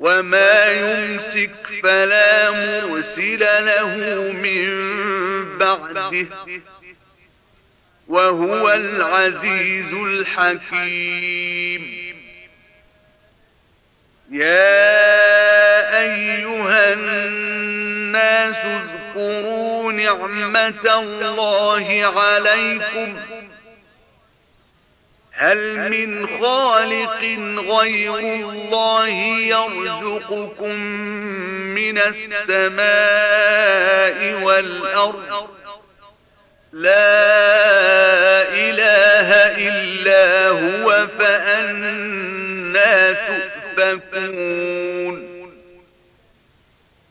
وما يمسك فلا مرسل له من بعده. وهو العزيز الحكيم. يا أيها الناس اذكروا نعمة الله عليكم. هل من خالق غير الله يرزقكم من السماء والأرض؟ لا إله إلا هو فأنا تؤفكون.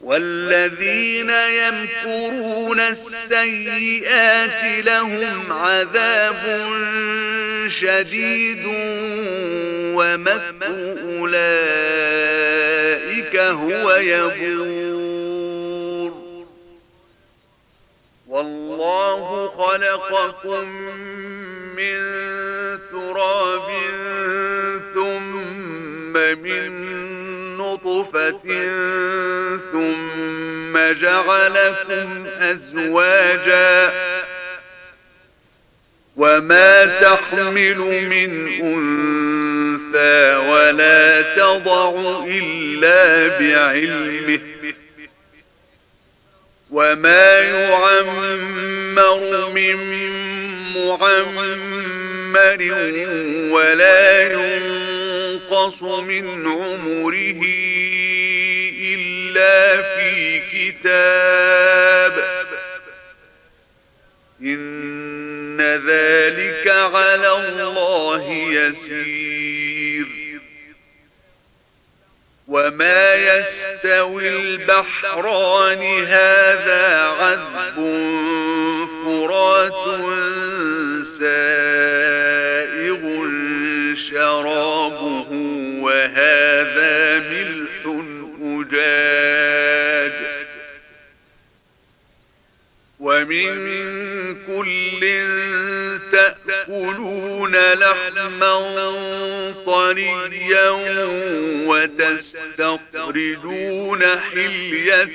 والذين يمكرون السيئات لهم عذاب شديد ومكر أولئك هو يبور. والله خلقكم جعلكم أزواجا وما تحمل من أنثى ولا تضع إلا بعلمه وما يعمر من معمر ولا ينقص من عمره إلا في كتاب إن ذلك على الله يسير. وما يستوي البحران هذا عذب فرات سائغ شرابه وهذا ومن كل تأكلون لحما طريا وتستخرجون حلية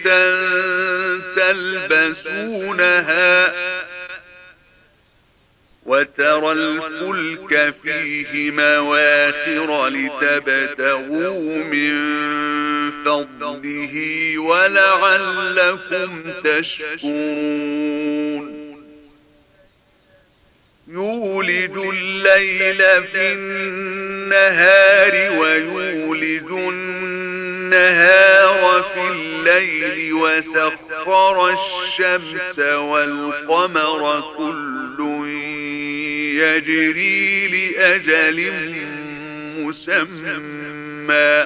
تلبسونها وترى الفلك فيه مواخر لتبتغوا من فضله ولعلكم تشكرون يولد الليل في النهار ويولد النهار في الليل وسخر الشمس والقمر كل يجري لأجل مسمى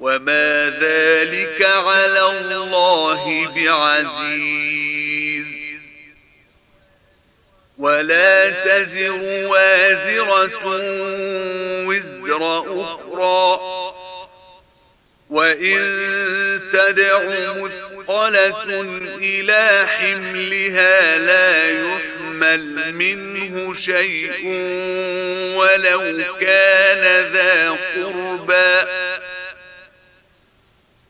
وما ذلك على الله بعزيز. ولا تزر وازرة وزر أخرى. وإن تدع مثقلة إلى حملها لا يحمل منه شيء ولو كان ذا قربى.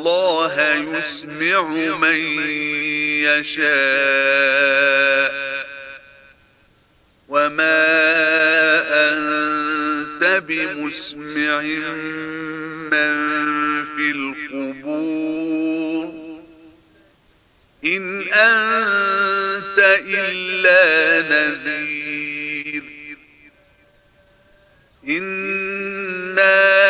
الله يسمع من يشاء. وما أنت بمسمع من في القبور. إن أنت إلا نذير. إِنَّا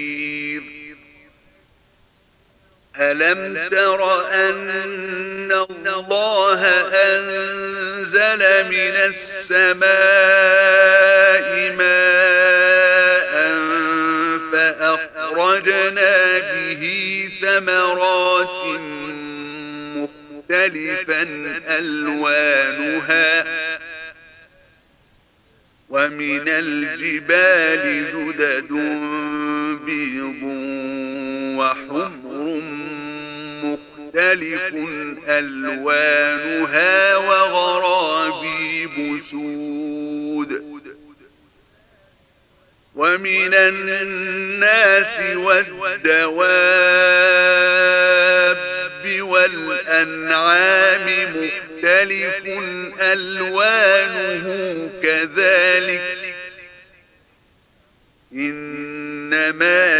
ألم تر أن الله أنزل من السماء ماء فأخرجنا به ثمرات مختلفا ألوانها ومن الجبال زدد بيض وحمر مختلف ألوانها وغرابيب سود. ومن الناس والدواب والأنعام مختلف ألوانه كذلك إنما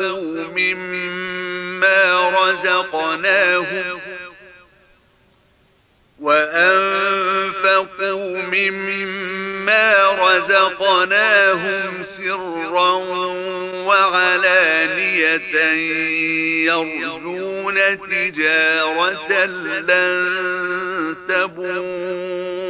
وأنفقوا مما رزقناهم وأنفقوا مما رزقناهم سرا وعلانية يرجون تجارة لن تبور.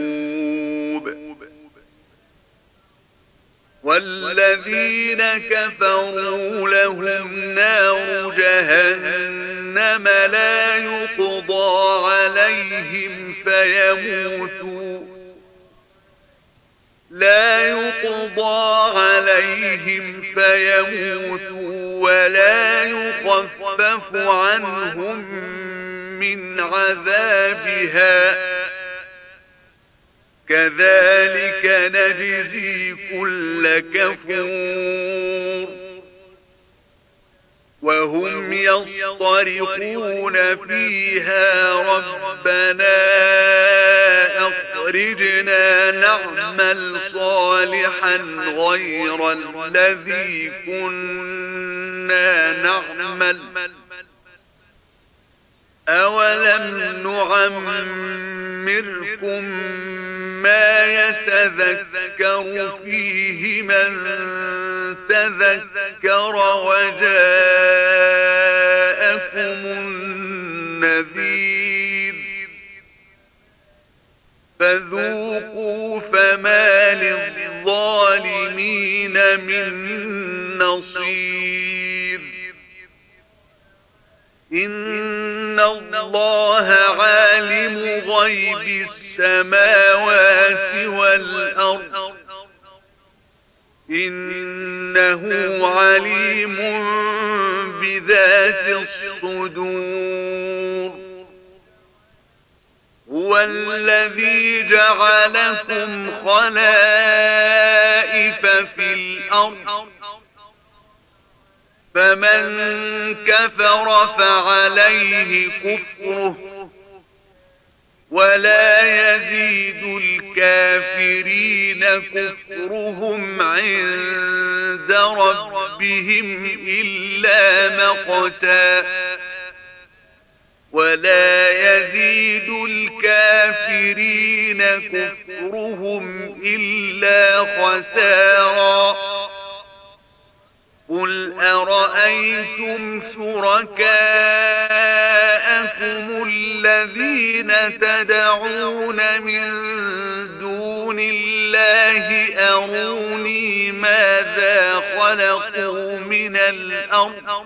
والذين كفروا لهم نار جهنم لا يقضى عليهم فيموتوا. لا يقضى عليهم فيموتوا ولا يخفف عنهم من عذابها. كذلك نجزي كل كفور. وهم يصطرقون فيها ربنا أخرجنا نعمل صالحا غير الذي كنا نعمل. أولم نعمركم ما يتذكر فيه من تذكر وجاءكم النذير. فذوقوا فما للظالمين من نصير. إن الله عالم غيب السماوات والأرض. إنه عليم بذات الصدور. هو الذي جعلكم خلائف في الأرض. فمن كفر فعليه كفره. ولا يزيد الكافرين كفرهم عند ربهم إلا مقتا. ولا يزيد الكافرين كفرهم إلا خسارا. قل أرأيتم شركاءكم الذين تدعون من دون الله أروني ماذا خلقوا من الأرض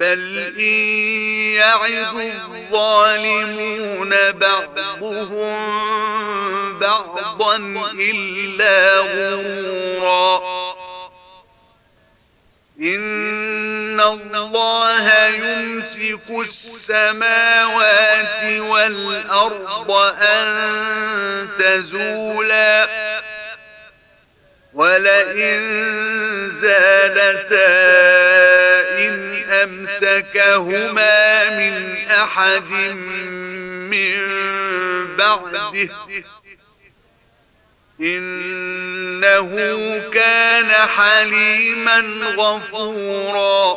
بل إن يعظ الظالمون بعضهم بعضا إلا غرورا إن الله يمسك السماوات والأرض أن تزولا ولئن زالتا أمسكهما من أحد من بعده. إنه كان حليما غفورا.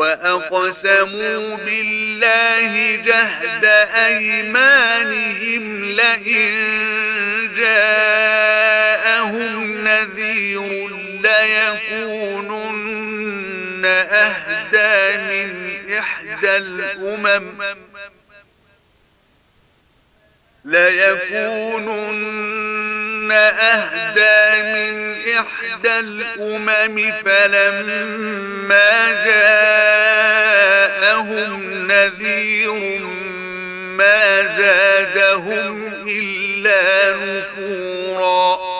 وأقسموا بالله جهد أيمانهم لئن جاءهم نذير ليكونن أهدى من إحدى الأمم ليكونن أهدى من إحدى الأمم فلما جاءهم نذير ما زادهم إلا نفورا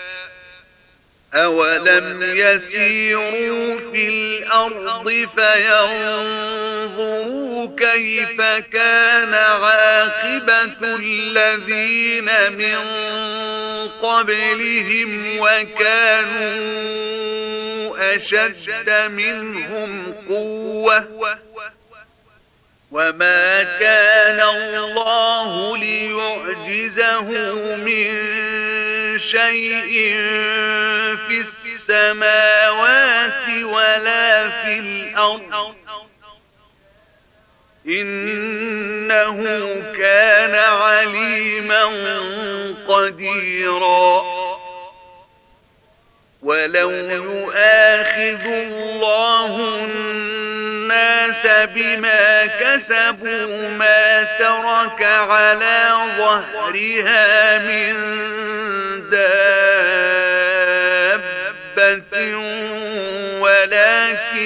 أولم يسيروا في الأرض فينظروا كيف كان عاقبة الذين من قبلهم وكانوا أشد منهم قوة وما كان الله ليعجزه من شيء في السماوات ولا في الأرض. إنه كان عليما قديرا. ولو يؤاخذ الله الناس بما كسبوا ما ترك على ظهرها من دابة ولكن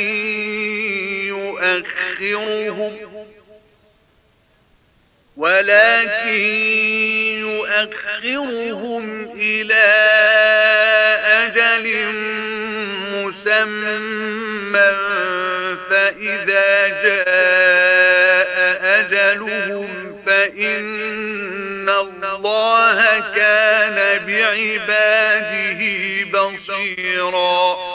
يؤخرهم ولكن يؤخرهم إلى أجل مسمى فإذا جاء أجلهم فإن الله كان بعباده بصيراً.